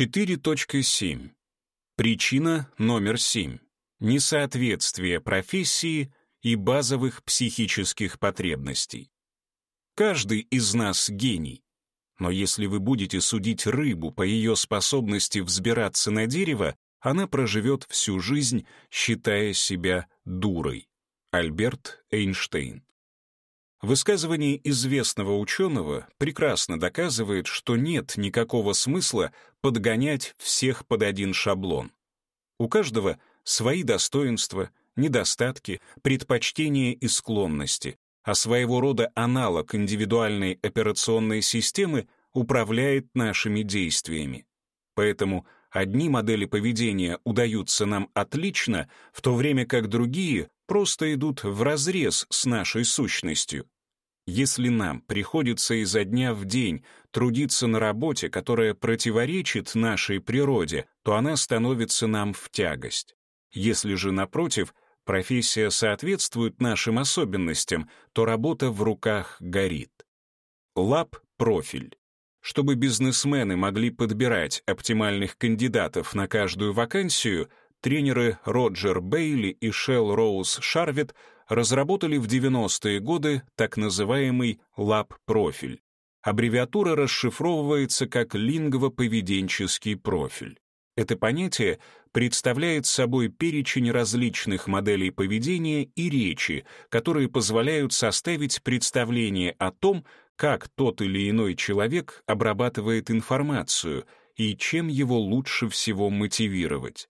4.7. Причина номер 7. Несоответствие профессии и базовых психических потребностей. Каждый из нас гений. Но если вы будете судить рыбу по ее способности взбираться на дерево, она проживет всю жизнь, считая себя дурой. Альберт Эйнштейн. Высказывание известного ученого прекрасно доказывает, что нет никакого смысла подгонять всех под один шаблон. У каждого свои достоинства, недостатки, предпочтения и склонности, а своего рода аналог индивидуальной операционной системы управляет нашими действиями. Поэтому одни модели поведения удаются нам отлично, в то время как другие просто идут вразрез с нашей сущностью. Если нам приходится изо дня в день трудиться на работе, которая противоречит нашей природе, то она становится нам в тягость. Если же, напротив, профессия соответствует нашим особенностям, то работа в руках горит. Лаб-профиль. Чтобы бизнесмены могли подбирать оптимальных кандидатов на каждую вакансию, тренеры Роджер Бейли и Шелл Роуз Шарвет разработали в 90-е годы так называемый лаб-профиль. Аббревиатура расшифровывается как лингвоповеденческий профиль. Это понятие представляет собой перечень различных моделей поведения и речи, которые позволяют составить представление о том, как тот или иной человек обрабатывает информацию и чем его лучше всего мотивировать.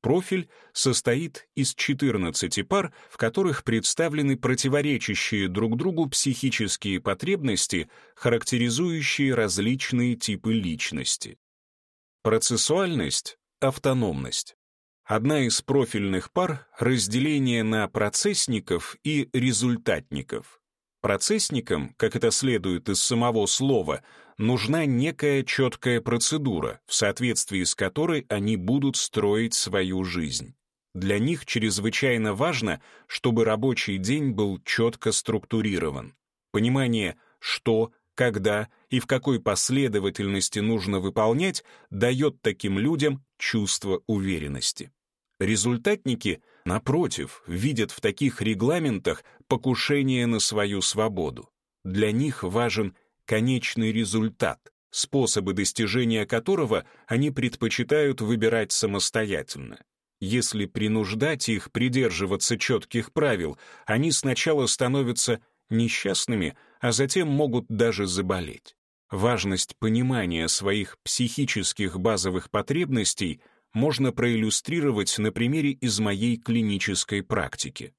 Профиль состоит из 14 пар, в которых представлены противоречащие друг другу психические потребности, характеризующие различные типы личности. Процессуальность — автономность. Одна из профильных пар — разделение на процессников и результатников. Процессникам, как это следует из самого слова, нужна некая четкая процедура, в соответствии с которой они будут строить свою жизнь. Для них чрезвычайно важно, чтобы рабочий день был четко структурирован. Понимание, что, когда и в какой последовательности нужно выполнять, дает таким людям чувство уверенности. Результатники, напротив, видят в таких регламентах покушение на свою свободу. Для них важен конечный результат, способы достижения которого они предпочитают выбирать самостоятельно. Если принуждать их придерживаться четких правил, они сначала становятся несчастными, а затем могут даже заболеть. Важность понимания своих психических базовых потребностей можно проиллюстрировать на примере из моей клинической практики.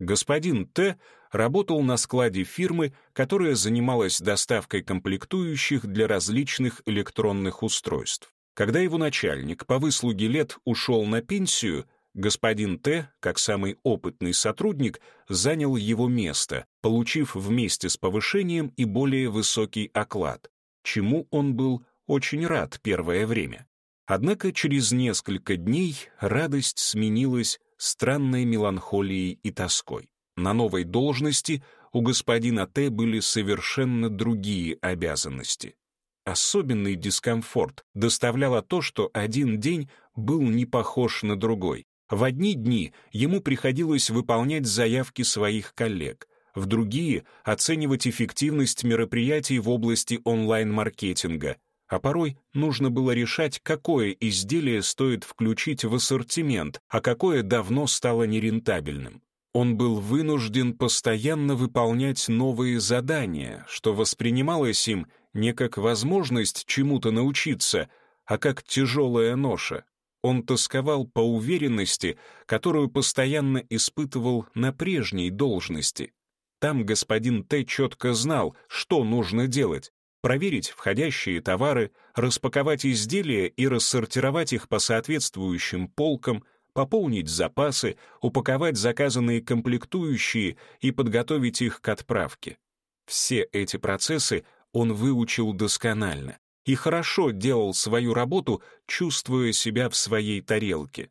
Господин Т работал на складе фирмы, которая занималась доставкой комплектующих для различных электронных устройств. Когда его начальник по выслуге лет ушел на пенсию, господин Т, как самый опытный сотрудник, занял его место, получив вместе с повышением и более высокий оклад, чему он был очень рад первое время. Однако через несколько дней радость сменилась странной меланхолией и тоской. На новой должности у господина Т были совершенно другие обязанности. Особенный дискомфорт доставляло то, что один день был не похож на другой. В одни дни ему приходилось выполнять заявки своих коллег, в другие — оценивать эффективность мероприятий в области онлайн-маркетинга, а порой нужно было решать, какое изделие стоит включить в ассортимент, а какое давно стало нерентабельным. Он был вынужден постоянно выполнять новые задания, что воспринималось им не как возможность чему-то научиться, а как тяжелая ноша. Он тосковал по уверенности, которую постоянно испытывал на прежней должности. Там господин Т. четко знал, что нужно делать, проверить входящие товары, распаковать изделия и рассортировать их по соответствующим полкам, пополнить запасы, упаковать заказанные комплектующие и подготовить их к отправке. Все эти процессы он выучил досконально и хорошо делал свою работу, чувствуя себя в своей тарелке.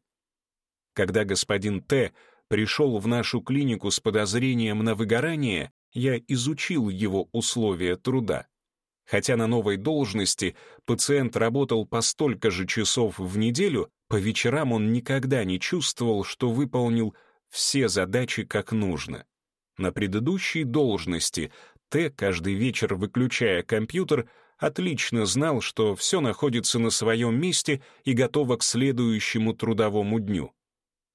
Когда господин Т. пришел в нашу клинику с подозрением на выгорание, я изучил его условия труда. Хотя на новой должности пациент работал по столько же часов в неделю, по вечерам он никогда не чувствовал, что выполнил все задачи как нужно. На предыдущей должности Т, каждый вечер выключая компьютер, отлично знал, что все находится на своем месте и готово к следующему трудовому дню.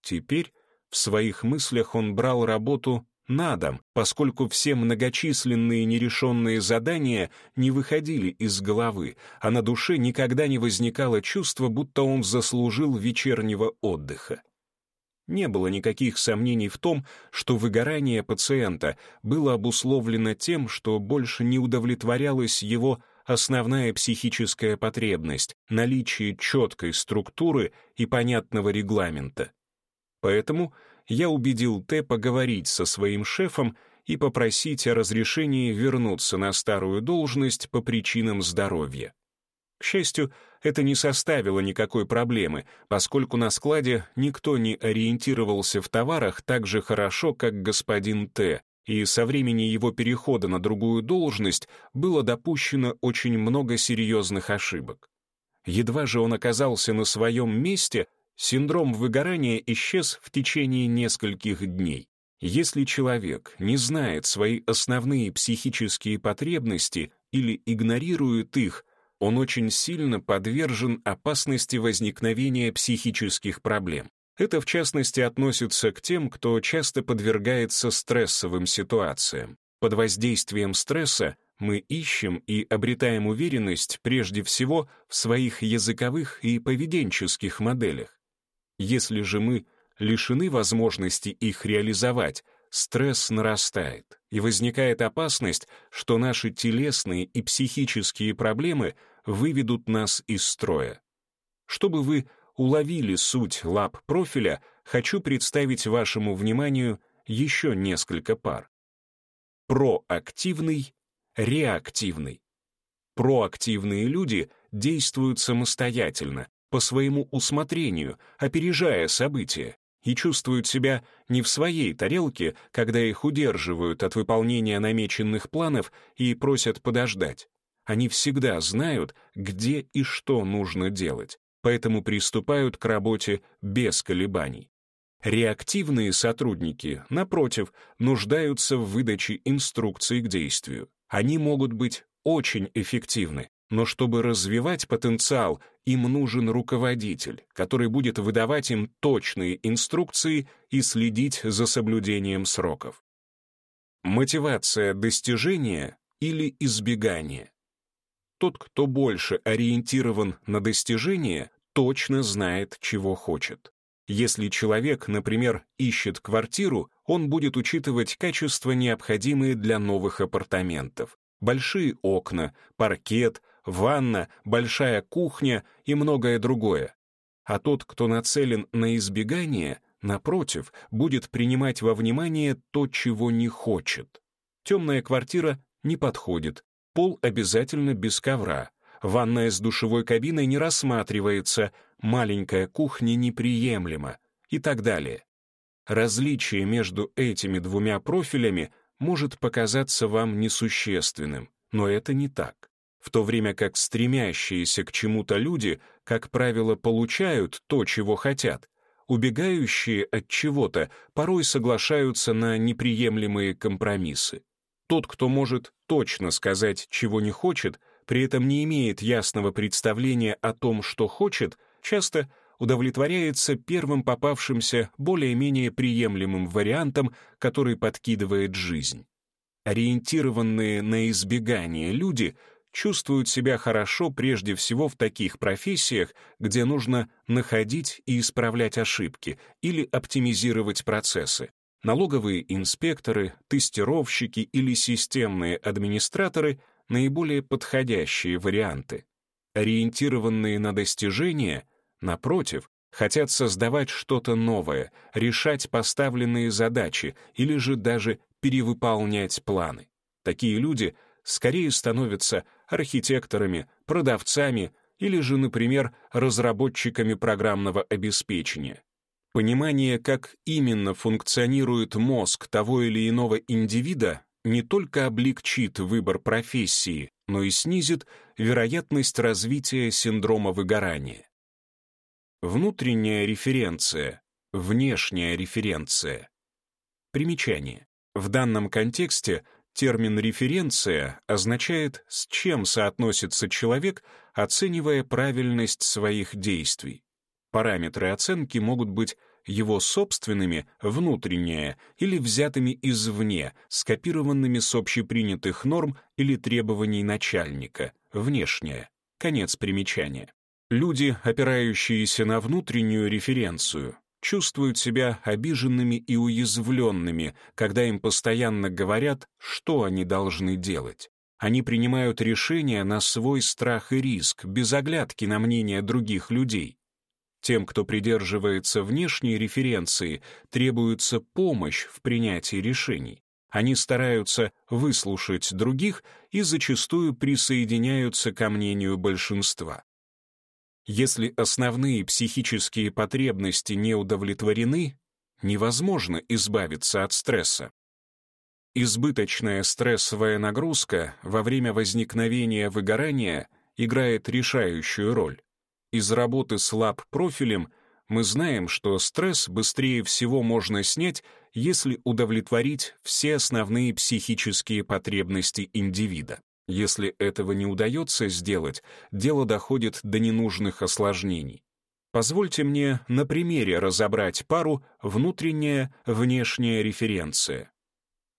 Теперь в своих мыслях он брал работу на дом, поскольку все многочисленные нерешенные задания не выходили из головы, а на душе никогда не возникало чувства, будто он заслужил вечернего отдыха. Не было никаких сомнений в том, что выгорание пациента было обусловлено тем, что больше не удовлетворялась его основная психическая потребность — наличие четкой структуры и понятного регламента. Поэтому я убедил Т поговорить со своим шефом и попросить о разрешении вернуться на старую должность по причинам здоровья. К счастью, это не составило никакой проблемы, поскольку на складе никто не ориентировался в товарах так же хорошо, как господин Т, и со времени его перехода на другую должность было допущено очень много серьезных ошибок. Едва же он оказался на своем месте, Синдром выгорания исчез в течение нескольких дней. Если человек не знает свои основные психические потребности или игнорирует их, он очень сильно подвержен опасности возникновения психических проблем. Это, в частности, относится к тем, кто часто подвергается стрессовым ситуациям. Под воздействием стресса мы ищем и обретаем уверенность прежде всего в своих языковых и поведенческих моделях. Если же мы лишены возможности их реализовать, стресс нарастает, и возникает опасность, что наши телесные и психические проблемы выведут нас из строя. Чтобы вы уловили суть лап профиля, хочу представить вашему вниманию еще несколько пар. Проактивный, реактивный. Проактивные люди действуют самостоятельно, по своему усмотрению, опережая события, и чувствуют себя не в своей тарелке, когда их удерживают от выполнения намеченных планов и просят подождать. Они всегда знают, где и что нужно делать, поэтому приступают к работе без колебаний. Реактивные сотрудники, напротив, нуждаются в выдаче инструкций к действию. Они могут быть очень эффективны, но чтобы развивать потенциал, им нужен руководитель, который будет выдавать им точные инструкции и следить за соблюдением сроков. Мотивация достижения или избегания. Тот, кто больше ориентирован на достижение, точно знает, чего хочет. Если человек, например, ищет квартиру, он будет учитывать качества, необходимые для новых апартаментов. Большие окна, паркет, ванна, большая кухня и многое другое. А тот, кто нацелен на избегание, напротив, будет принимать во внимание то, чего не хочет. Темная квартира не подходит, пол обязательно без ковра, ванная с душевой кабиной не рассматривается, маленькая кухня неприемлема и так далее. Различие между этими двумя профилями может показаться вам несущественным, но это не так в то время как стремящиеся к чему-то люди, как правило, получают то, чего хотят, убегающие от чего-то порой соглашаются на неприемлемые компромиссы. Тот, кто может точно сказать, чего не хочет, при этом не имеет ясного представления о том, что хочет, часто удовлетворяется первым попавшимся более-менее приемлемым вариантом, который подкидывает жизнь. Ориентированные на избегание люди — чувствуют себя хорошо прежде всего в таких профессиях, где нужно находить и исправлять ошибки или оптимизировать процессы. Налоговые инспекторы, тестировщики или системные администраторы — наиболее подходящие варианты. Ориентированные на достижения, напротив, хотят создавать что-то новое, решать поставленные задачи или же даже перевыполнять планы. Такие люди скорее становятся архитекторами, продавцами или же, например, разработчиками программного обеспечения. Понимание, как именно функционирует мозг того или иного индивида, не только облегчит выбор профессии, но и снизит вероятность развития синдрома выгорания. Внутренняя референция, внешняя референция. Примечание. В данном контексте термин «референция» означает, с чем соотносится человек, оценивая правильность своих действий. Параметры оценки могут быть его собственными, внутренние, или взятыми извне, скопированными с общепринятых норм или требований начальника, внешнее. Конец примечания. Люди, опирающиеся на внутреннюю референцию, чувствуют себя обиженными и уязвленными, когда им постоянно говорят, что они должны делать. Они принимают решения на свой страх и риск, без оглядки на мнение других людей. Тем, кто придерживается внешней референции, требуется помощь в принятии решений. Они стараются выслушать других и зачастую присоединяются ко мнению большинства. Если основные психические потребности не удовлетворены, невозможно избавиться от стресса. Избыточная стрессовая нагрузка во время возникновения выгорания играет решающую роль. Из работы с лаб-профилем мы знаем, что стресс быстрее всего можно снять, если удовлетворить все основные психические потребности индивида. Если этого не удается сделать, дело доходит до ненужных осложнений. Позвольте мне на примере разобрать пару внутренняя-внешняя референция.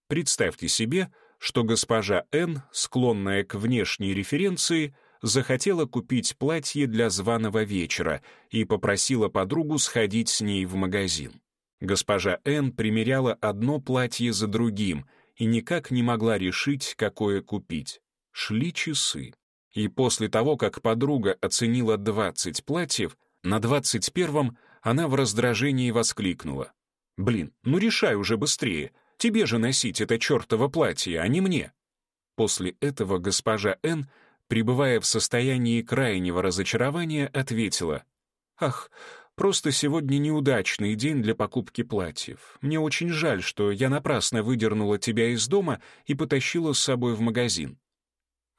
Представьте себе, что госпожа Н, склонная к внешней референции, захотела купить платье для званого вечера и попросила подругу сходить с ней в магазин. Госпожа Н примеряла одно платье за другим и никак не могла решить, какое купить. Шли часы. И после того, как подруга оценила 20 платьев, на 21-м она в раздражении воскликнула. «Блин, ну решай уже быстрее. Тебе же носить это чертово платье, а не мне». После этого госпожа Н, пребывая в состоянии крайнего разочарования, ответила. «Ах, просто сегодня неудачный день для покупки платьев. Мне очень жаль, что я напрасно выдернула тебя из дома и потащила с собой в магазин.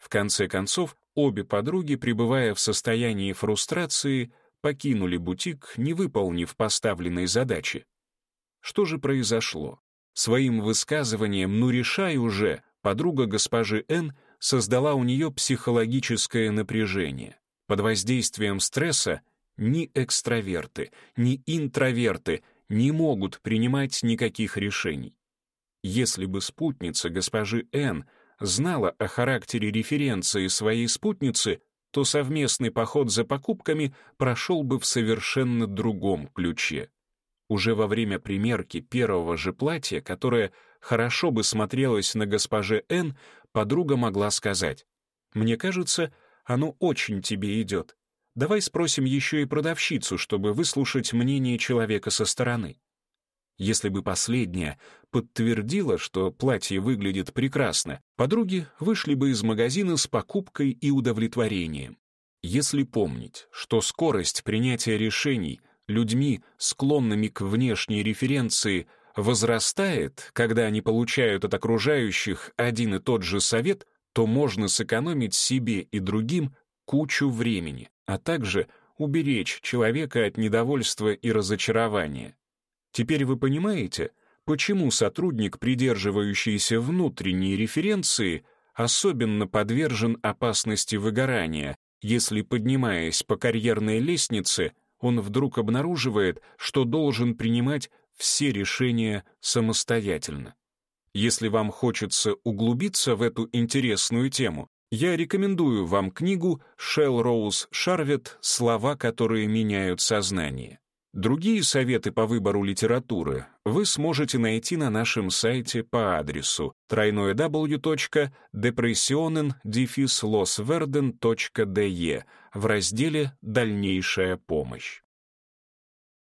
В конце концов, обе подруги, пребывая в состоянии фрустрации, покинули бутик, не выполнив поставленной задачи. Что же произошло? Своим высказыванием «ну решай уже» подруга госпожи Н создала у нее психологическое напряжение. Под воздействием стресса ни экстраверты, ни интроверты не могут принимать никаких решений. Если бы спутница госпожи Н знала о характере референции своей спутницы, то совместный поход за покупками прошел бы в совершенно другом ключе. Уже во время примерки первого же платья, которое хорошо бы смотрелось на госпоже Н, подруга могла сказать, «Мне кажется, оно очень тебе идет. Давай спросим еще и продавщицу, чтобы выслушать мнение человека со стороны». Если бы последняя подтвердила, что платье выглядит прекрасно, подруги вышли бы из магазина с покупкой и удовлетворением. Если помнить, что скорость принятия решений людьми, склонными к внешней референции, возрастает, когда они получают от окружающих один и тот же совет, то можно сэкономить себе и другим кучу времени, а также уберечь человека от недовольства и разочарования. Теперь вы понимаете, почему сотрудник, придерживающийся внутренней референции, особенно подвержен опасности выгорания, если, поднимаясь по карьерной лестнице, он вдруг обнаруживает, что должен принимать все решения самостоятельно. Если вам хочется углубиться в эту интересную тему, я рекомендую вам книгу Шелл Роуз Шарвет «Слова, которые меняют сознание». Другие советы по выбору литературы вы сможете найти на нашем сайте по адресу www.depressionen-losverden.de в разделе «Дальнейшая помощь».